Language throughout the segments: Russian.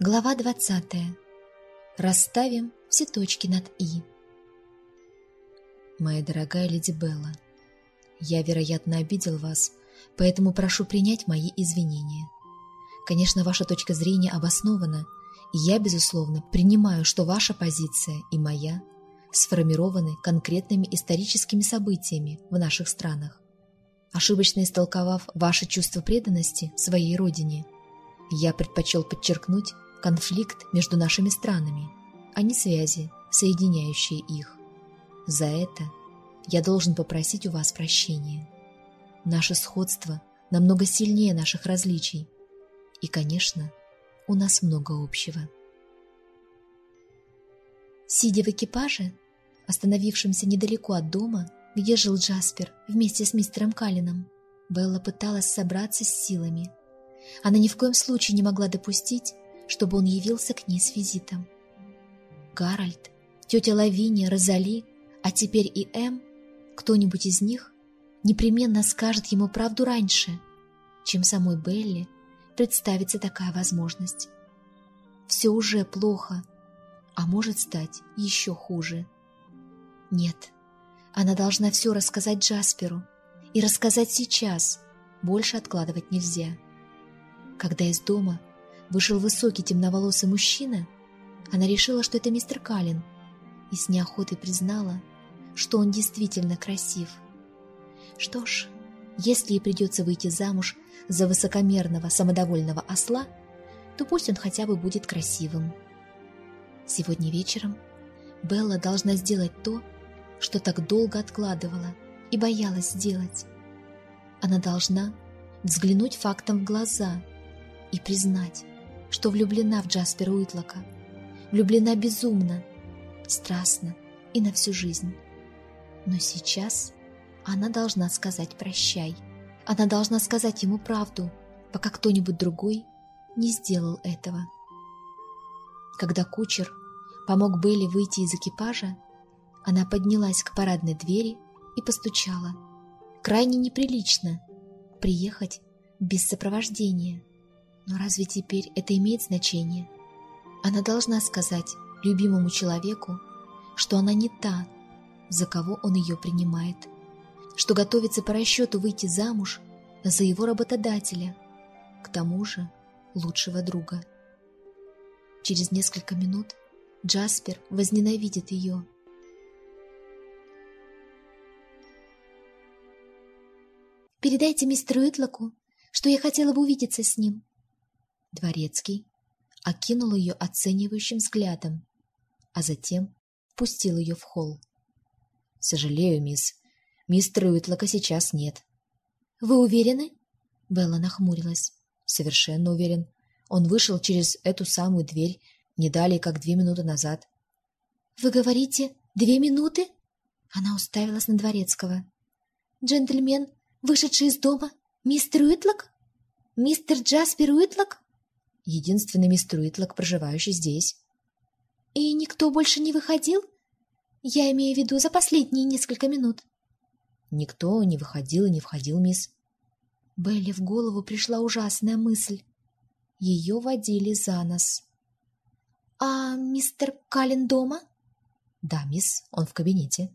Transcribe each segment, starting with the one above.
Глава 20. Расставим все точки над «и». Моя дорогая леди Белла, я, вероятно, обидел вас, поэтому прошу принять мои извинения. Конечно, ваша точка зрения обоснована, и я, безусловно, принимаю, что ваша позиция и моя сформированы конкретными историческими событиями в наших странах. Ошибочно истолковав ваше чувство преданности своей родине, я предпочел подчеркнуть, конфликт между нашими странами, а не связи, соединяющие их. За это я должен попросить у вас прощения. Наше сходство намного сильнее наших различий. И, конечно, у нас много общего. Сидя в экипаже, остановившемся недалеко от дома, где жил Джаспер вместе с мистером Каллином, Белла пыталась собраться с силами. Она ни в коем случае не могла допустить, чтобы он явился к ней с визитом. Гарольд, тетя Лавиния, Розали, а теперь и Эм, кто-нибудь из них непременно скажет ему правду раньше, чем самой Белли представится такая возможность. Все уже плохо, а может стать еще хуже. Нет, она должна все рассказать Джасперу, и рассказать сейчас, больше откладывать нельзя. Когда из дома вышел высокий темноволосый мужчина, она решила, что это мистер Каллен, и с неохотой признала, что он действительно красив. Что ж, если ей придется выйти замуж за высокомерного, самодовольного осла, то пусть он хотя бы будет красивым. Сегодня вечером Белла должна сделать то, что так долго откладывала и боялась сделать. Она должна взглянуть фактом в глаза и признать, что влюблена в Джаспера Уитлока. Влюблена безумно, страстно и на всю жизнь. Но сейчас она должна сказать «прощай». Она должна сказать ему правду, пока кто-нибудь другой не сделал этого. Когда кучер помог Белли выйти из экипажа, она поднялась к парадной двери и постучала. Крайне неприлично приехать без сопровождения. Но разве теперь это имеет значение? Она должна сказать любимому человеку, что она не та, за кого он ее принимает, что готовится по расчету выйти замуж за его работодателя, к тому же лучшего друга. Через несколько минут Джаспер возненавидит ее. «Передайте мистеру Итлоку, что я хотела бы увидеться с ним», Дворецкий окинул ее оценивающим взглядом, а затем пустил ее в холл. «Сожалею, мисс, мистера Уитлока сейчас нет». «Вы уверены?» Белла нахмурилась. «Совершенно уверен. Он вышел через эту самую дверь не далее, как две минуты назад». «Вы говорите, две минуты?» Она уставилась на Дворецкого. «Джентльмен, вышедший из дома, мистер Уитлок? Мистер Джаспер Уитлок?» Единственный мистер Уитлок, проживающий здесь. «И никто больше не выходил? Я имею в виду за последние несколько минут». «Никто не выходил и не входил, мисс». Белли в голову пришла ужасная мысль. Ее водили за нос. «А мистер Каллен дома?» «Да, мисс, он в кабинете».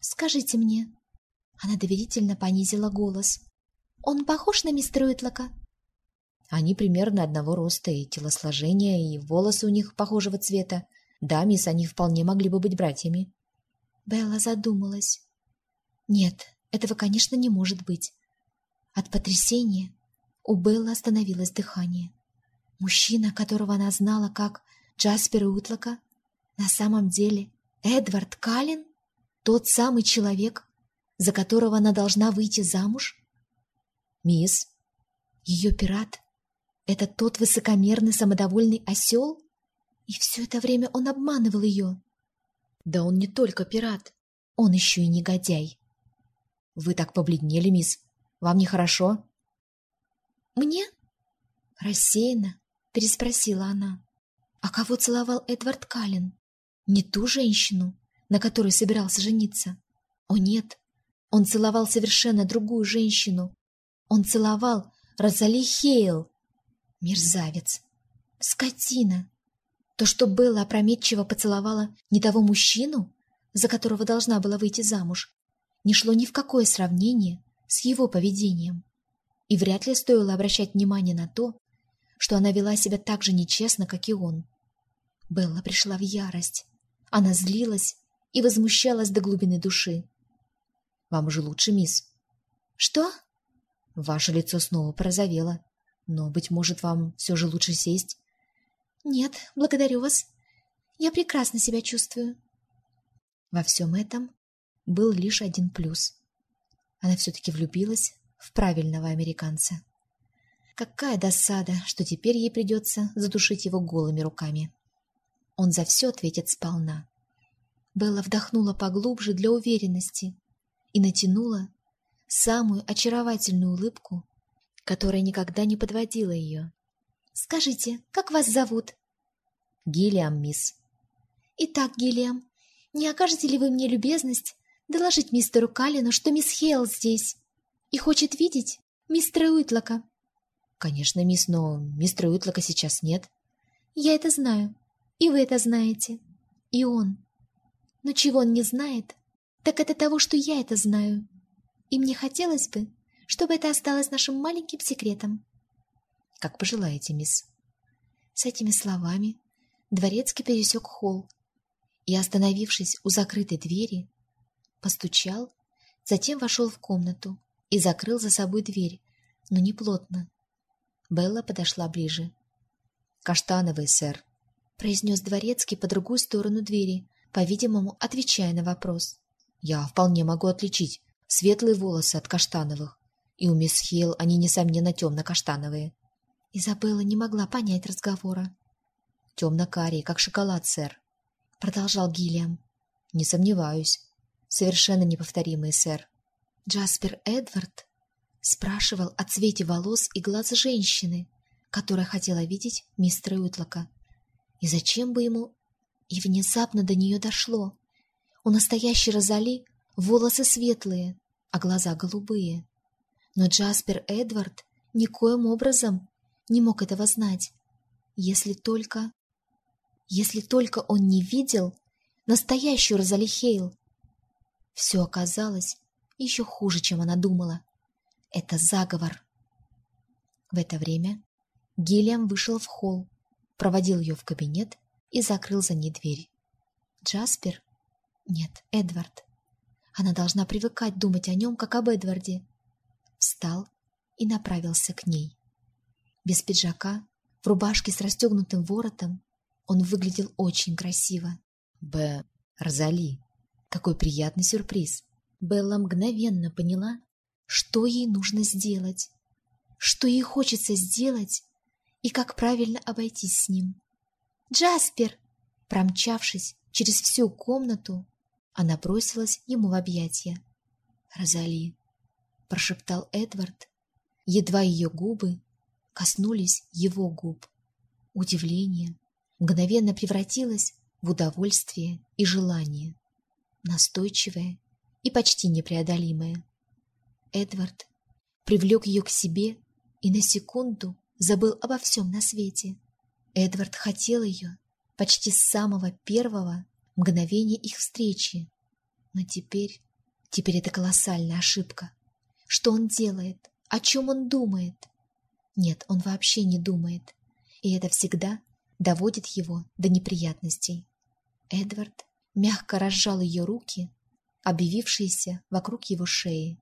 «Скажите мне». Она доверительно понизила голос. «Он похож на мистера Уитлока?» Они примерно одного роста и телосложения, и волосы у них похожего цвета. Да, мисс, они вполне могли бы быть братьями. Белла задумалась. Нет, этого, конечно, не может быть. От потрясения у Беллы остановилось дыхание. Мужчина, которого она знала как Джаспер Утлока, на самом деле Эдвард Каллен, тот самый человек, за которого она должна выйти замуж? Мисс, ее пират это тот высокомерный самодовольный осел? И все это время он обманывал ее. Да он не только пират, он еще и негодяй. Вы так побледнели, мисс. Вам нехорошо? Мне? Рассеянно переспросила она. А кого целовал Эдвард Каллен? Не ту женщину, на которой собирался жениться. О нет, он целовал совершенно другую женщину. Он целовал Розали Хейл, Мерзавец! Скотина! То, что Белла опрометчиво поцеловала не того мужчину, за которого должна была выйти замуж, не шло ни в какое сравнение с его поведением. И вряд ли стоило обращать внимание на то, что она вела себя так же нечестно, как и он. Белла пришла в ярость. Она злилась и возмущалась до глубины души. «Вам уже лучше, мисс». «Что?» Ваше лицо снова порозовело. Но, быть может, вам все же лучше сесть? «Нет, благодарю вас. Я прекрасно себя чувствую». Во всем этом был лишь один плюс. Она все-таки влюбилась в правильного американца. Какая досада, что теперь ей придется задушить его голыми руками. Он за все ответит сполна. Белла вдохнула поглубже для уверенности и натянула самую очаровательную улыбку, которая никогда не подводила ее. «Скажите, как вас зовут?» «Гиллиам, мисс». «Итак, Гиллиам, не окажете ли вы мне любезность доложить мистеру Каллину, что мисс Хейл здесь и хочет видеть мистера Уитлока?» «Конечно, мисс, но мистера Уитлока сейчас нет». «Я это знаю, и вы это знаете, и он. Но чего он не знает, так это того, что я это знаю. И мне хотелось бы, чтобы это осталось нашим маленьким секретом». «Как пожелаете, мисс». С этими словами Дворецкий пересек холл и, остановившись у закрытой двери, постучал, затем вошел в комнату и закрыл за собой дверь, но не плотно. Белла подошла ближе. «Каштановый, сэр», — произнес Дворецкий по другую сторону двери, по-видимому, отвечая на вопрос. «Я вполне могу отличить светлые волосы от каштановых, и у мисс Хилл они, несомненно, темно-каштановые». Изабелла не могла понять разговора. «Темно-карий, как шоколад, сэр», — продолжал Гиллиам. «Не сомневаюсь. Совершенно неповторимый, сэр». Джаспер Эдвард спрашивал о цвете волос и глаз женщины, которая хотела видеть мистера Уитлока. И зачем бы ему... И внезапно до нее дошло. У настоящей Розали волосы светлые, а глаза голубые. Но Джаспер Эдвард никоим образом не мог этого знать, если только... Если только он не видел настоящую Розали Хейл. Все оказалось еще хуже, чем она думала. Это заговор. В это время Гиллиам вышел в холл, проводил ее в кабинет и закрыл за ней дверь. Джаспер? Нет, Эдвард. Она должна привыкать думать о нем, как об Эдварде. Встал и направился к ней. Без пиджака, в рубашке с расстегнутым воротом, он выглядел очень красиво. Б. Розали. Какой приятный сюрприз. Белла мгновенно поняла, что ей нужно сделать, что ей хочется сделать и как правильно обойтись с ним. «Джаспер!» Промчавшись через всю комнату, она бросилась ему в объятия. «Розали!» — прошептал Эдвард. Едва ее губы коснулись его губ. Удивление мгновенно превратилось в удовольствие и желание, настойчивое и почти непреодолимое. Эдвард привлек ее к себе и на секунду забыл обо всем на свете. Эдвард хотел ее почти с самого первого мгновения их встречи. Но теперь, теперь это колоссальная ошибка. Что он делает? О чем он думает? Нет, он вообще не думает. И это всегда доводит его до неприятностей. Эдвард мягко разжал ее руки, объявившиеся вокруг его шеи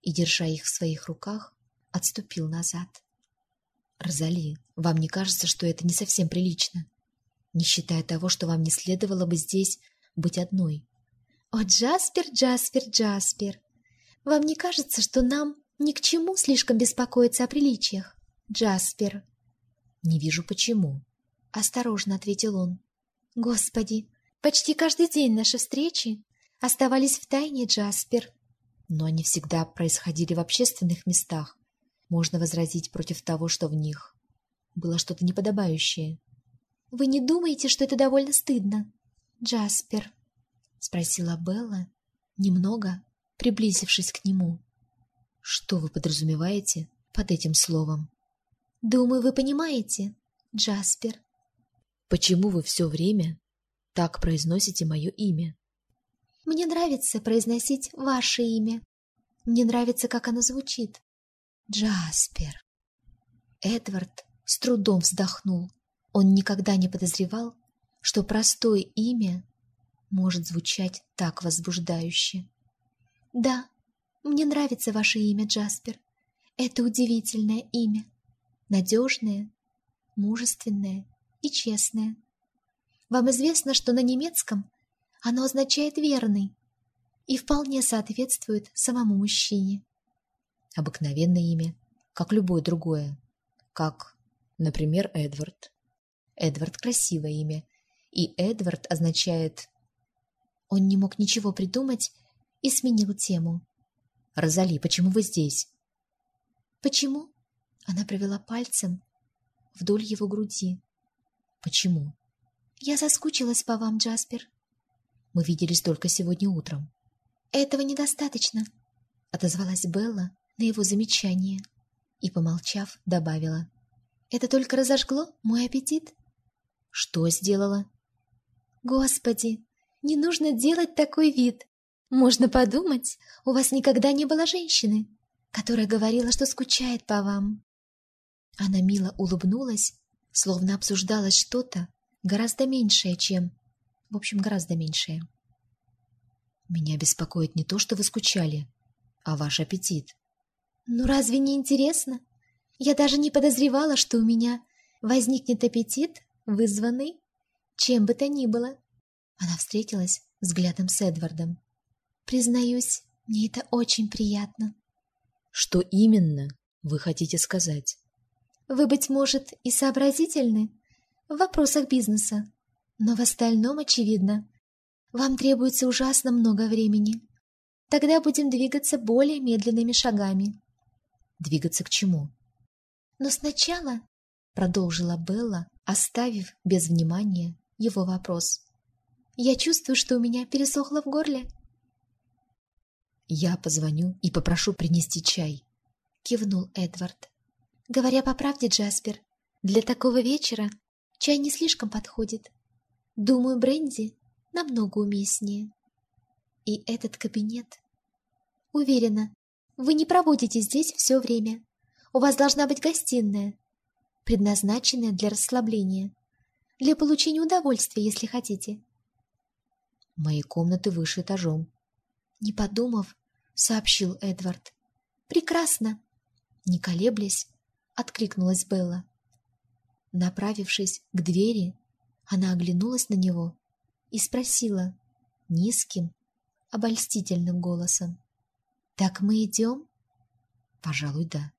и, держа их в своих руках, отступил назад. «Розали, вам не кажется, что это не совсем прилично? Не считая того, что вам не следовало бы здесь быть одной?» «О, Джаспер, Джаспер, Джаспер! Вам не кажется, что нам ни к чему слишком беспокоиться о приличиях, Джаспер?» «Не вижу, почему», — осторожно ответил он. «Господи, почти каждый день наши встречи оставались в тайне, Джаспер но они всегда происходили в общественных местах. Можно возразить против того, что в них было что-то неподобающее. «Вы не думаете, что это довольно стыдно, Джаспер?» — спросила Белла, немного приблизившись к нему. «Что вы подразумеваете под этим словом?» «Думаю, вы понимаете. Джаспер. Почему вы все время так произносите мое имя? Мне нравится произносить ваше имя. Мне нравится, как оно звучит. Джаспер. Эдвард с трудом вздохнул. Он никогда не подозревал, что простое имя может звучать так возбуждающе. «Да, мне нравится ваше имя, Джаспер. Это удивительное имя. Надежное, мужественное и честное. Вам известно, что на немецком оно означает «верный» и вполне соответствует самому мужчине. Обыкновенное имя, как любое другое, как, например, Эдвард. Эдвард – красивое имя, и Эдвард означает... Он не мог ничего придумать и сменил тему. «Розали, почему вы здесь?» «Почему?» Она провела пальцем вдоль его груди. «Почему?» «Я соскучилась по вам, Джаспер». Мы виделись только сегодня утром. Этого недостаточно, отозвалась Белла на его замечание и, помолчав, добавила. Это только разожгло мой аппетит. Что сделала? Господи, не нужно делать такой вид. Можно подумать, у вас никогда не было женщины, которая говорила, что скучает по вам. Она мило улыбнулась, словно обсуждалось что-то гораздо меньшее, чем в общем, гораздо меньшее. Меня беспокоит не то, что вы скучали, а ваш аппетит. Ну разве не интересно? Я даже не подозревала, что у меня возникнет аппетит, вызванный чем бы то ни было. Она встретилась взглядом с Эдвардом. Признаюсь, мне это очень приятно. Что именно вы хотите сказать? Вы, быть может, и сообразительны в вопросах бизнеса. Но в остальном, очевидно, вам требуется ужасно много времени. Тогда будем двигаться более медленными шагами. Двигаться к чему? Но сначала, — продолжила Белла, оставив без внимания его вопрос, — я чувствую, что у меня пересохло в горле. «Я позвоню и попрошу принести чай», — кивнул Эдвард. «Говоря по правде, Джаспер, для такого вечера чай не слишком подходит. Думаю, бренди намного уместнее. И этот кабинет. Уверена, вы не проводите здесь все время. У вас должна быть гостиная, предназначенная для расслабления, для получения удовольствия, если хотите. Мои комнаты выше этажом. Не подумав, сообщил Эдвард. Прекрасно. Не колеблясь, откликнулась Белла. Направившись к двери, она оглянулась на него и спросила низким, обольстительным голосом. «Так мы идем?» «Пожалуй, да».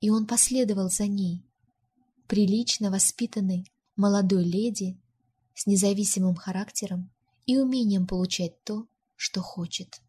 И он последовал за ней. Прилично воспитанной молодой леди с независимым характером и умением получать то, что хочет.